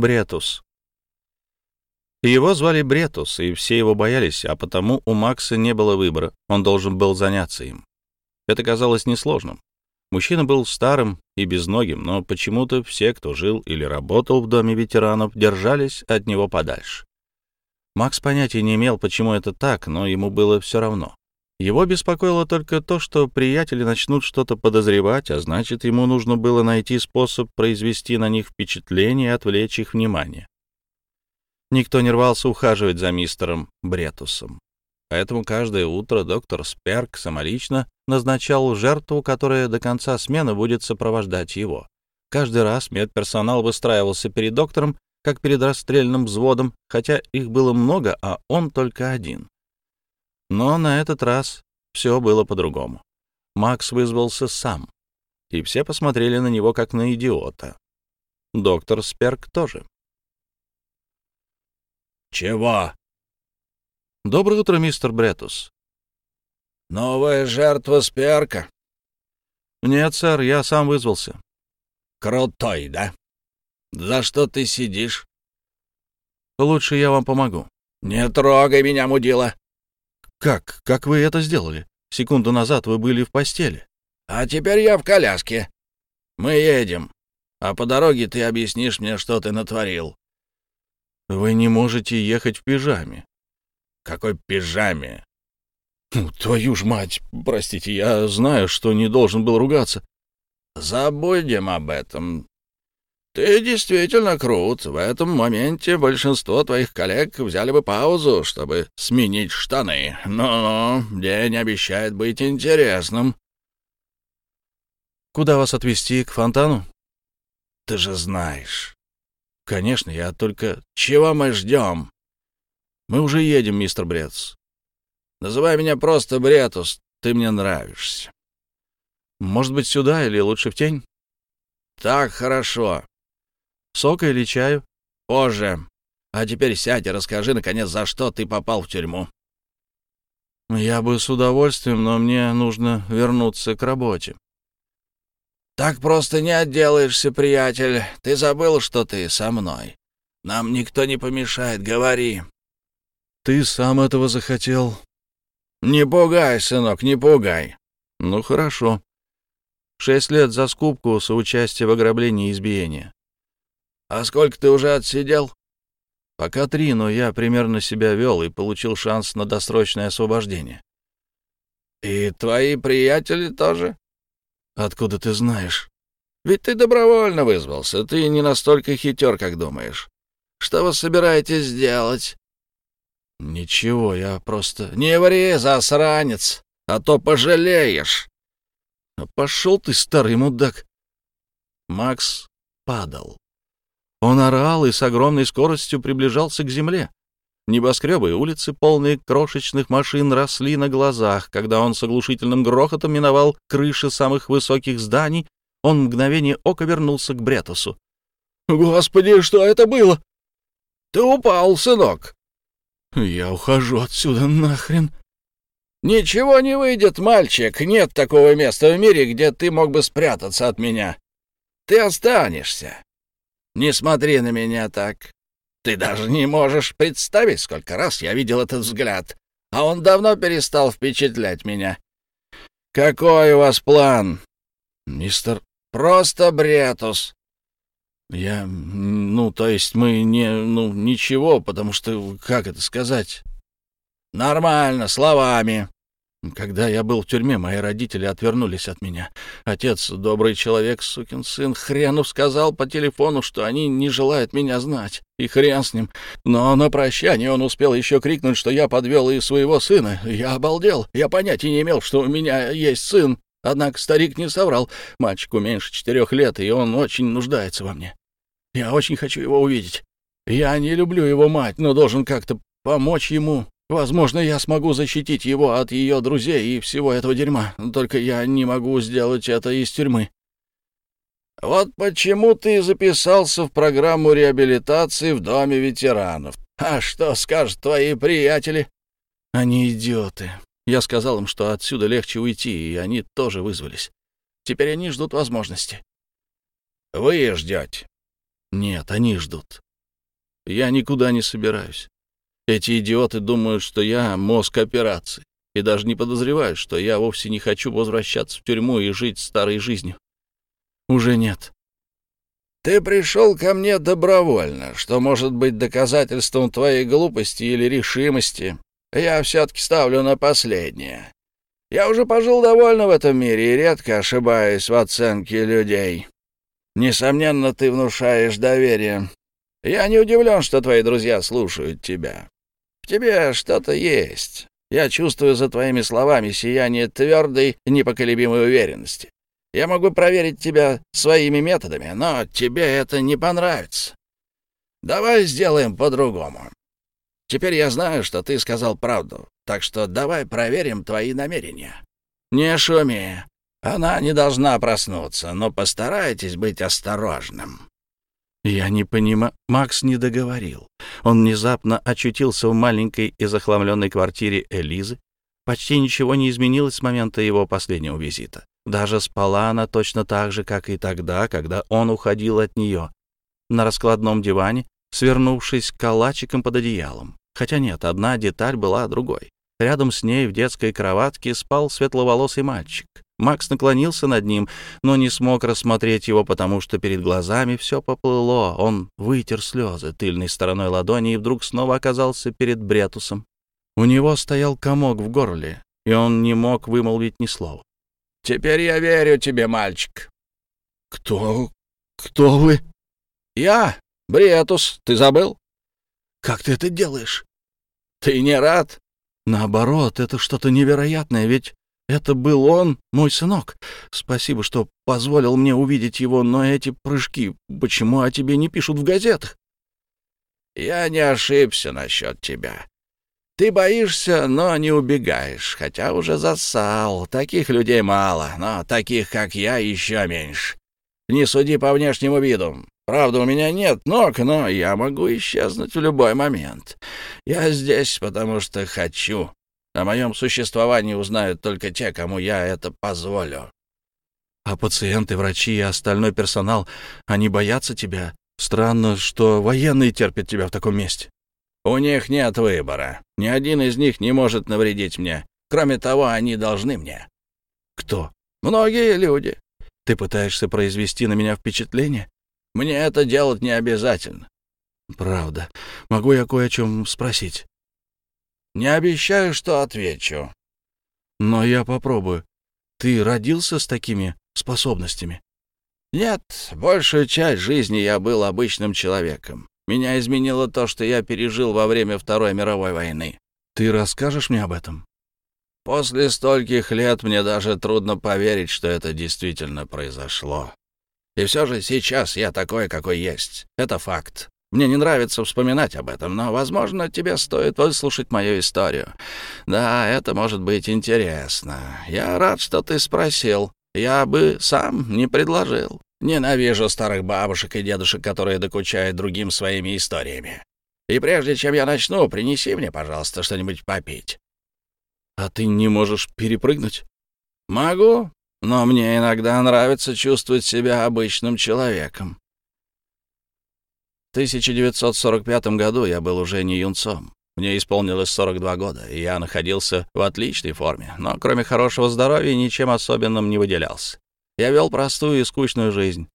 Бретус. Его звали Бретус, и все его боялись, а потому у Макса не было выбора, он должен был заняться им. Это казалось несложным. Мужчина был старым и безногим, но почему-то все, кто жил или работал в доме ветеранов, держались от него подальше. Макс понятия не имел, почему это так, но ему было все равно. Его беспокоило только то, что приятели начнут что-то подозревать, а значит, ему нужно было найти способ произвести на них впечатление и отвлечь их внимание. Никто не рвался ухаживать за мистером Бретусом. Поэтому каждое утро доктор Сперк самолично назначал жертву, которая до конца смены будет сопровождать его. Каждый раз медперсонал выстраивался перед доктором, как перед расстрельным взводом, хотя их было много, а он только один. Но на этот раз все было по-другому. Макс вызвался сам, и все посмотрели на него как на идиота. Доктор Сперк тоже. «Чего?» «Доброе утро, мистер Бретус». «Новая жертва Сперка?» «Нет, сэр, я сам вызвался». «Крутой, да? За что ты сидишь?» «Лучше я вам помогу». «Не трогай меня, мудила!» «Как? Как вы это сделали? Секунду назад вы были в постели». «А теперь я в коляске. Мы едем. А по дороге ты объяснишь мне, что ты натворил». «Вы не можете ехать в пижаме». «Какой пижаме?» «Ну, твою ж мать! Простите, я знаю, что не должен был ругаться». «Забудем об этом. Ты действительно крут. В этом моменте большинство твоих коллег взяли бы паузу, чтобы сменить штаны. Но день обещает быть интересным. Куда вас отвезти? К фонтану? Ты же знаешь. Конечно, я только... Чего мы ждем? Мы уже едем, мистер Бретс. Называй меня просто Бретус. Ты мне нравишься. Может быть, сюда или лучше в тень? Так хорошо. Сока или чаю? Позже. А теперь сядь и расскажи, наконец, за что ты попал в тюрьму. Я бы с удовольствием, но мне нужно вернуться к работе. Так просто не отделаешься, приятель. Ты забыл, что ты со мной. Нам никто не помешает, говори. Ты сам этого захотел. Не пугай, сынок, не пугай. Ну, хорошо. Шесть лет за скупку соучастия в ограблении и избиении. «А сколько ты уже отсидел?» «Пока три, но я примерно себя вел и получил шанс на досрочное освобождение». «И твои приятели тоже?» «Откуда ты знаешь?» «Ведь ты добровольно вызвался, ты не настолько хитер, как думаешь. Что вы собираетесь делать?» «Ничего, я просто...» «Не ври, засранец, а то пожалеешь!» «Пошел ты, старый мудак!» Макс падал. Он орал и с огромной скоростью приближался к земле. Небоскребы и улицы, полные крошечных машин, росли на глазах. Когда он с оглушительным грохотом миновал крыши самых высоких зданий, он мгновение ока вернулся к Бретосу. «Господи, что это было? Ты упал, сынок!» «Я ухожу отсюда нахрен!» «Ничего не выйдет, мальчик. Нет такого места в мире, где ты мог бы спрятаться от меня. Ты останешься. Не смотри на меня так. Ты даже не можешь представить, сколько раз я видел этот взгляд, а он давно перестал впечатлять меня. Какой у вас план? Мистер... Просто Бретус. Я... Ну, то есть мы не... Ну, ничего, потому что... Как это сказать? Нормально, словами. Когда я был в тюрьме, мои родители отвернулись от меня. Отец, добрый человек, сукин сын, хренов сказал по телефону, что они не желают меня знать. И хрен с ним. Но на прощание он успел еще крикнуть, что я подвел и своего сына. Я обалдел. Я понятия не имел, что у меня есть сын. Однако старик не соврал. Мальчику меньше четырех лет, и он очень нуждается во мне. Я очень хочу его увидеть. Я не люблю его мать, но должен как-то помочь ему. Возможно, я смогу защитить его от ее друзей и всего этого дерьма, только я не могу сделать это из тюрьмы. Вот почему ты записался в программу реабилитации в Доме ветеранов. А что скажут твои приятели? Они идиоты. Я сказал им, что отсюда легче уйти, и они тоже вызвались. Теперь они ждут возможности. Вы ждете? Нет, они ждут. Я никуда не собираюсь. Эти идиоты думают, что я мозг операции, и даже не подозревают, что я вовсе не хочу возвращаться в тюрьму и жить старой жизнью. Уже нет. Ты пришел ко мне добровольно, что может быть доказательством твоей глупости или решимости. Я все-таки ставлю на последнее. Я уже пожил довольно в этом мире и редко ошибаюсь в оценке людей. Несомненно, ты внушаешь доверие. Я не удивлен, что твои друзья слушают тебя. Тебе что-то есть. Я чувствую за твоими словами сияние твердой, непоколебимой уверенности. Я могу проверить тебя своими методами, но тебе это не понравится. Давай сделаем по-другому. Теперь я знаю, что ты сказал правду, так что давай проверим твои намерения. Не шуми. Она не должна проснуться, но постарайтесь быть осторожным». Я не понимаю. Макс не договорил. Он внезапно очутился в маленькой и захламленной квартире Элизы. Почти ничего не изменилось с момента его последнего визита. Даже спала она точно так же, как и тогда, когда он уходил от нее. На раскладном диване, свернувшись калачиком под одеялом. Хотя нет, одна деталь была другой. Рядом с ней в детской кроватке спал светловолосый мальчик. Макс наклонился над ним, но не смог рассмотреть его, потому что перед глазами все поплыло. Он вытер слезы тыльной стороной ладони и вдруг снова оказался перед Бретусом. У него стоял комок в горле, и он не мог вымолвить ни слова. «Теперь я верю тебе, мальчик». «Кто... кто вы?» «Я, Бретус. Ты забыл?» Как ты это делаешь? Ты не рад? Наоборот, это что-то невероятное, ведь это был он, мой сынок. Спасибо, что позволил мне увидеть его, но эти прыжки, почему о тебе не пишут в газетах? Я не ошибся насчет тебя. Ты боишься, но не убегаешь, хотя уже засал. Таких людей мало, но таких, как я, еще меньше. Не суди по внешнему виду. Правда, у меня нет ног, но я могу исчезнуть в любой момент. Я здесь, потому что хочу. О моем существовании узнают только те, кому я это позволю. А пациенты, врачи и остальной персонал, они боятся тебя? Странно, что военные терпят тебя в таком месте. У них нет выбора. Ни один из них не может навредить мне. Кроме того, они должны мне. Кто? Многие люди. Ты пытаешься произвести на меня впечатление? Мне это делать не обязательно. Правда. Могу я кое о чем спросить? Не обещаю, что отвечу. Но я попробую. Ты родился с такими способностями? Нет, большую часть жизни я был обычным человеком. Меня изменило то, что я пережил во время Второй мировой войны. Ты расскажешь мне об этом? После стольких лет мне даже трудно поверить, что это действительно произошло. И все же сейчас я такой, какой есть. Это факт. Мне не нравится вспоминать об этом, но, возможно, тебе стоит выслушать мою историю. Да, это может быть интересно. Я рад, что ты спросил. Я бы сам не предложил. Ненавижу старых бабушек и дедушек, которые докучают другим своими историями. И прежде чем я начну, принеси мне, пожалуйста, что-нибудь попить. А ты не можешь перепрыгнуть? Могу, но мне иногда нравится чувствовать себя обычным человеком. В 1945 году я был уже не юнцом. Мне исполнилось 42 года, и я находился в отличной форме, но кроме хорошего здоровья ничем особенным не выделялся. Я вел простую и скучную жизнь.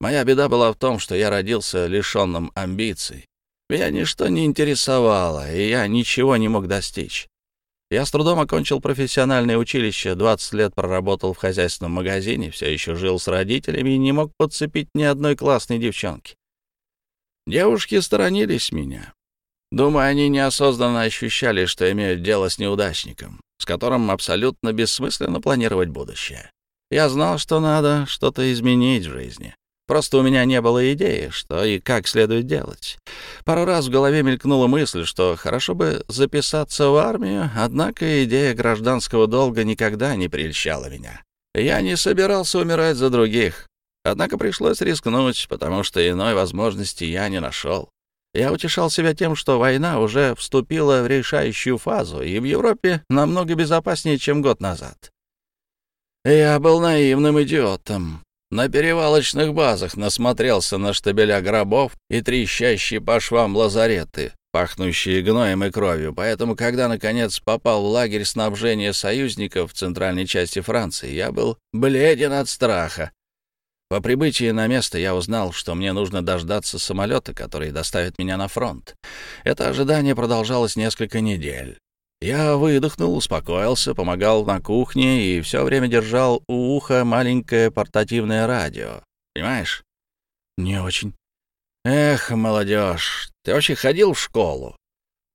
Моя беда была в том, что я родился лишенным амбиций. Меня ничто не интересовало, и я ничего не мог достичь. Я с трудом окончил профессиональное училище, 20 лет проработал в хозяйственном магазине, все еще жил с родителями и не мог подцепить ни одной классной девчонки. Девушки сторонились меня. Думаю, они неосознанно ощущали, что имеют дело с неудачником, с которым абсолютно бессмысленно планировать будущее. Я знал, что надо что-то изменить в жизни. Просто у меня не было идеи, что и как следует делать. Пару раз в голове мелькнула мысль, что хорошо бы записаться в армию, однако идея гражданского долга никогда не прельщала меня. Я не собирался умирать за других. Однако пришлось рискнуть, потому что иной возможности я не нашел. Я утешал себя тем, что война уже вступила в решающую фазу, и в Европе намного безопаснее, чем год назад. Я был наивным идиотом. На перевалочных базах насмотрелся на штабеля гробов и трещащие по швам лазареты, пахнущие гноем и кровью, поэтому, когда, наконец, попал в лагерь снабжения союзников в центральной части Франции, я был бледен от страха. По прибытии на место я узнал, что мне нужно дождаться самолета, который доставит меня на фронт. Это ожидание продолжалось несколько недель. Я выдохнул, успокоился, помогал на кухне и все время держал у уха маленькое портативное радио. Понимаешь? Не очень. Эх, молодежь, ты вообще ходил в школу?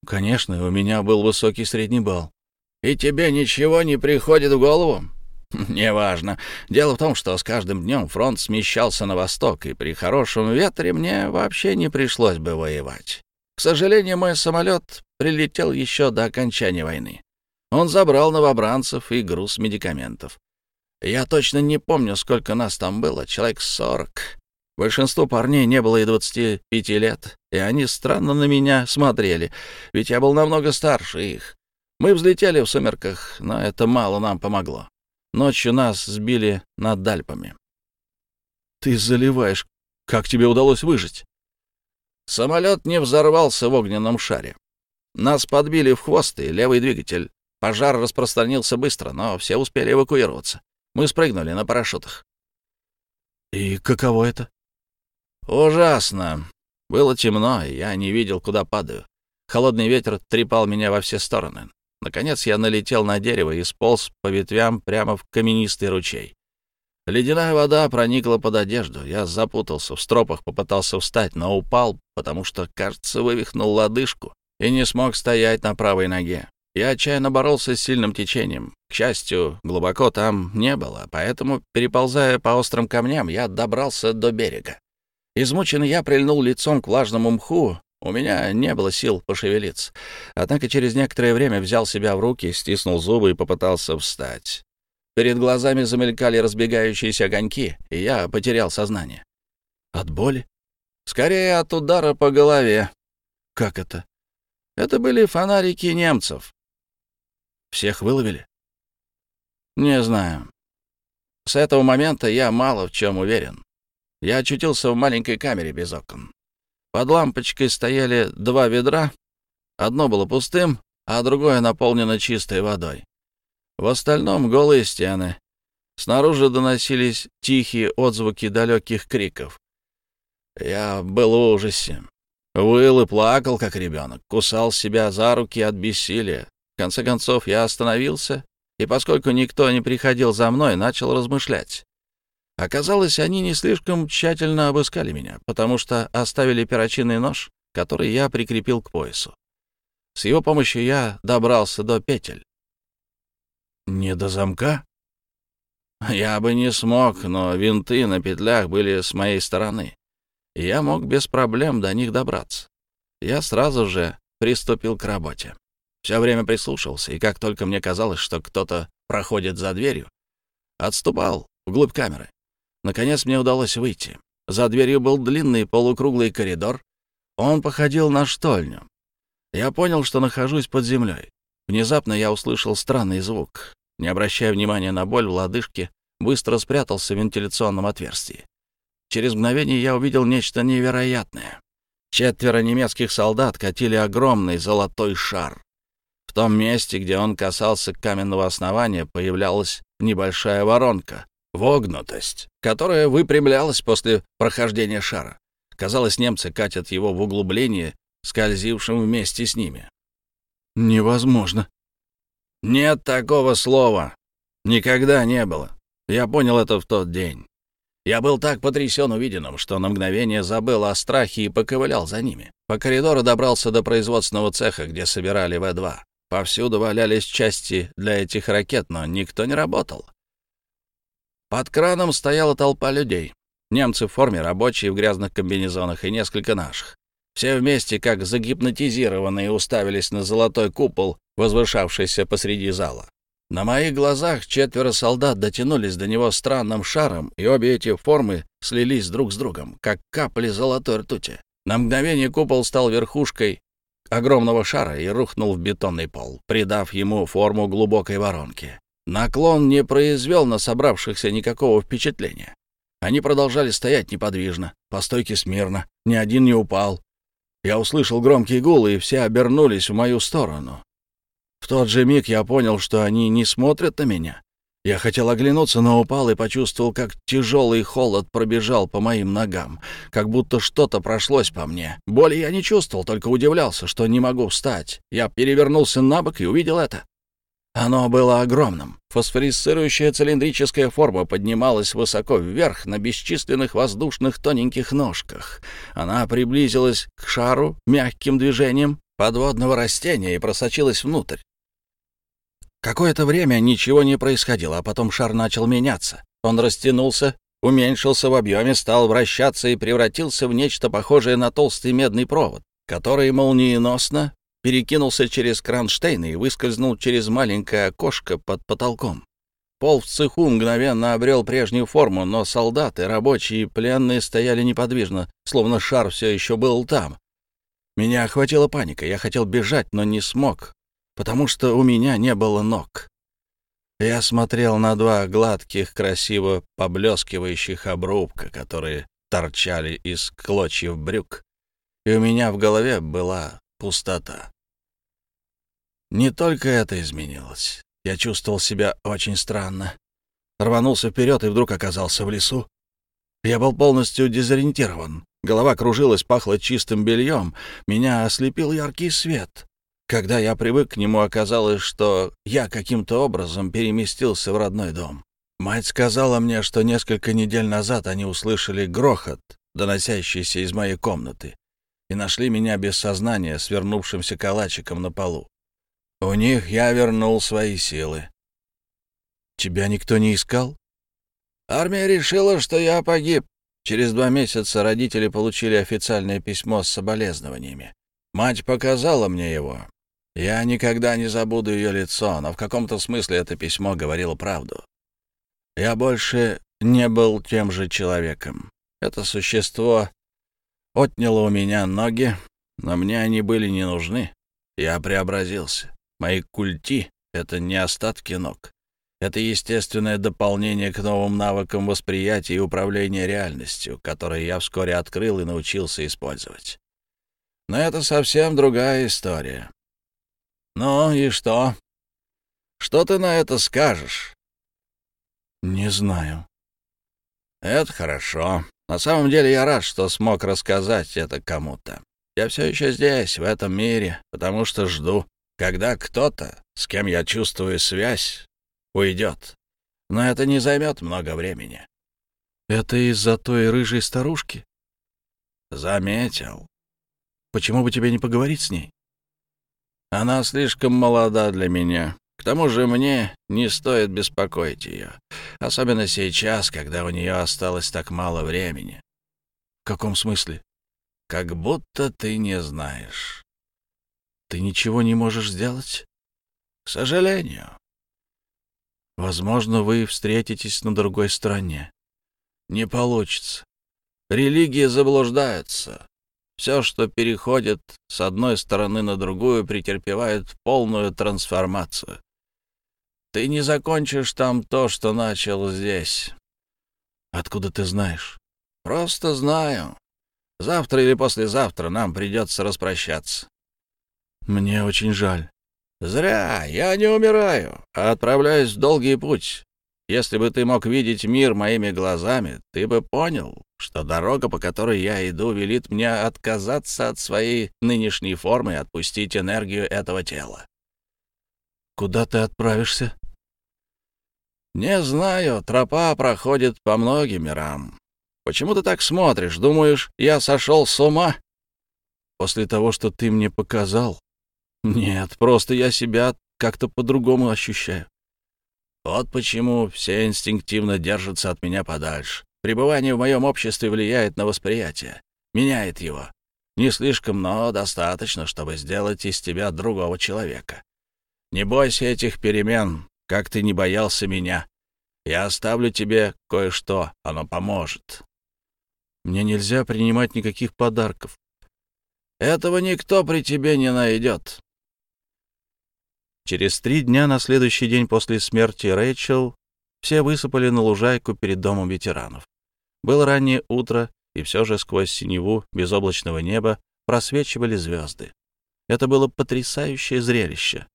Конечно, у меня был высокий средний балл. И тебе ничего не приходит в голову? Неважно. Дело в том, что с каждым днем фронт смещался на восток, и при хорошем ветре мне вообще не пришлось бы воевать. К сожалению, мой самолет прилетел еще до окончания войны. Он забрал новобранцев и груз медикаментов. Я точно не помню, сколько нас там было, человек сорок. Большинству парней не было и 25 лет, и они странно на меня смотрели, ведь я был намного старше их. Мы взлетели в сумерках, но это мало нам помогло. Ночью нас сбили над Альпами. Ты заливаешь. Как тебе удалось выжить? Самолет не взорвался в огненном шаре. Нас подбили в хвост и левый двигатель. Пожар распространился быстро, но все успели эвакуироваться. Мы спрыгнули на парашютах. И каково это? Ужасно. Было темно, и я не видел, куда падаю. Холодный ветер трепал меня во все стороны. Наконец я налетел на дерево и сполз по ветвям прямо в каменистый ручей. Ледяная вода проникла под одежду. Я запутался в стропах, попытался встать, но упал, потому что, кажется, вывихнул лодыжку и не смог стоять на правой ноге. Я отчаянно боролся с сильным течением. К счастью, глубоко там не было, поэтому, переползая по острым камням, я добрался до берега. Измученный я прильнул лицом к влажному мху, у меня не было сил пошевелиться. Однако через некоторое время взял себя в руки, стиснул зубы и попытался встать. Перед глазами замелькали разбегающиеся огоньки, и я потерял сознание. От боли? Скорее, от удара по голове. Как это? Это были фонарики немцев. Всех выловили? Не знаю. С этого момента я мало в чем уверен. Я очутился в маленькой камере без окон. Под лампочкой стояли два ведра. Одно было пустым, а другое наполнено чистой водой. В остальном голые стены. Снаружи доносились тихие отзвуки далеких криков. Я был в ужасе. Выл и плакал, как ребенок, кусал себя за руки от бессилия. В конце концов, я остановился, и поскольку никто не приходил за мной, начал размышлять. Оказалось, они не слишком тщательно обыскали меня, потому что оставили перочинный нож, который я прикрепил к поясу. С его помощью я добрался до петель. Не до замка? Я бы не смог, но винты на петлях были с моей стороны, и я мог без проблем до них добраться. Я сразу же приступил к работе. Все время прислушивался, и как только мне казалось, что кто-то проходит за дверью, отступал вглубь камеры. Наконец мне удалось выйти. За дверью был длинный полукруглый коридор. Он походил на штольню. Я понял, что нахожусь под землей. Внезапно я услышал странный звук. Не обращая внимания на боль в лодыжке, быстро спрятался в вентиляционном отверстии. Через мгновение я увидел нечто невероятное. Четверо немецких солдат катили огромный золотой шар. В том месте, где он касался каменного основания, появлялась небольшая воронка, вогнутость, которая выпрямлялась после прохождения шара. Казалось, немцы катят его в углубление, скользившим вместе с ними. Невозможно. Нет такого слова. Никогда не было. Я понял это в тот день. Я был так потрясен увиденным, что на мгновение забыл о страхе и поковылял за ними. По коридору добрался до производственного цеха, где собирали В-2. Повсюду валялись части для этих ракет, но никто не работал. Под краном стояла толпа людей. Немцы в форме, рабочие в грязных комбинезонах и несколько наших. Все вместе, как загипнотизированные, уставились на золотой купол, возвышавшийся посреди зала. На моих глазах четверо солдат дотянулись до него странным шаром, и обе эти формы слились друг с другом, как капли золотой ртути. На мгновение купол стал верхушкой огромного шара и рухнул в бетонный пол, придав ему форму глубокой воронки. Наклон не произвел на собравшихся никакого впечатления. Они продолжали стоять неподвижно, по стойке смирно, ни один не упал. Я услышал громкий гул, и все обернулись в мою сторону. В тот же миг я понял, что они не смотрят на меня. Я хотел оглянуться, но упал и почувствовал, как тяжелый холод пробежал по моим ногам, как будто что-то прошлось по мне. Боли я не чувствовал, только удивлялся, что не могу встать. Я перевернулся на бок и увидел это. Оно было огромным. Фосфорисцирующая цилиндрическая форма поднималась высоко вверх на бесчисленных воздушных тоненьких ножках. Она приблизилась к шару мягким движением подводного растения и просочилась внутрь. Какое-то время ничего не происходило, а потом шар начал меняться. Он растянулся, уменьшился в объеме, стал вращаться и превратился в нечто похожее на толстый медный провод, который молниеносно перекинулся через кронштейн и выскользнул через маленькое окошко под потолком. Пол в цеху мгновенно обрел прежнюю форму, но солдаты, рабочие и пленные стояли неподвижно, словно шар все еще был там. Меня охватила паника. Я хотел бежать, но не смог потому что у меня не было ног. Я смотрел на два гладких, красиво поблескивающих обрубка, которые торчали из клочьев брюк, и у меня в голове была пустота. Не только это изменилось. Я чувствовал себя очень странно. Рванулся вперед и вдруг оказался в лесу. Я был полностью дезориентирован. Голова кружилась, пахло чистым бельем. Меня ослепил яркий свет. Когда я привык к нему, оказалось, что я каким-то образом переместился в родной дом. Мать сказала мне, что несколько недель назад они услышали грохот, доносящийся из моей комнаты, и нашли меня без сознания, свернувшимся калачиком на полу. У них я вернул свои силы. Тебя никто не искал? Армия решила, что я погиб. Через два месяца родители получили официальное письмо с соболезнованиями. Мать показала мне его. Я никогда не забуду ее лицо, но в каком-то смысле это письмо говорило правду. Я больше не был тем же человеком. Это существо отняло у меня ноги, но мне они были не нужны. Я преобразился. Мои культи — это не остатки ног. Это естественное дополнение к новым навыкам восприятия и управления реальностью, которые я вскоре открыл и научился использовать. Но это совсем другая история. «Ну и что? Что ты на это скажешь?» «Не знаю». «Это хорошо. На самом деле я рад, что смог рассказать это кому-то. Я все еще здесь, в этом мире, потому что жду, когда кто-то, с кем я чувствую связь, уйдет. Но это не займет много времени». «Это из-за той рыжей старушки?» «Заметил». «Почему бы тебе не поговорить с ней?» Она слишком молода для меня. К тому же мне не стоит беспокоить ее, особенно сейчас, когда у нее осталось так мало времени. В каком смысле? Как будто ты не знаешь. Ты ничего не можешь сделать? К сожалению. Возможно, вы встретитесь на другой стороне. Не получится. Религии заблуждаются. Все, что переходит с одной стороны на другую, претерпевает полную трансформацию. Ты не закончишь там то, что начал здесь. Откуда ты знаешь? Просто знаю. Завтра или послезавтра нам придется распрощаться. Мне очень жаль. Зря. Я не умираю, а отправляюсь в долгий путь. Если бы ты мог видеть мир моими глазами, ты бы понял, что дорога, по которой я иду, велит мне отказаться от своей нынешней формы и отпустить энергию этого тела. Куда ты отправишься? Не знаю, тропа проходит по многим мирам. Почему ты так смотришь? Думаешь, я сошел с ума? После того, что ты мне показал? Нет, просто я себя как-то по-другому ощущаю. Вот почему все инстинктивно держатся от меня подальше. Пребывание в моем обществе влияет на восприятие, меняет его. Не слишком, но достаточно, чтобы сделать из тебя другого человека. Не бойся этих перемен, как ты не боялся меня. Я оставлю тебе кое-что, оно поможет. Мне нельзя принимать никаких подарков. Этого никто при тебе не найдет. Через три дня на следующий день после смерти Рэйчел все высыпали на лужайку перед домом ветеранов. Было раннее утро, и все же сквозь синеву безоблачного неба просвечивали звезды. Это было потрясающее зрелище.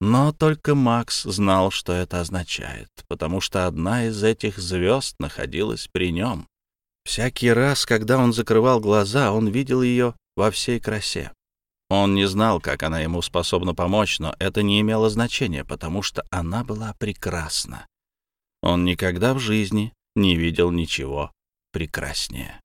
Но только Макс знал, что это означает, потому что одна из этих звезд находилась при нем. Всякий раз, когда он закрывал глаза, он видел ее во всей красе. Он не знал, как она ему способна помочь, но это не имело значения, потому что она была прекрасна. Он никогда в жизни не видел ничего прекраснее.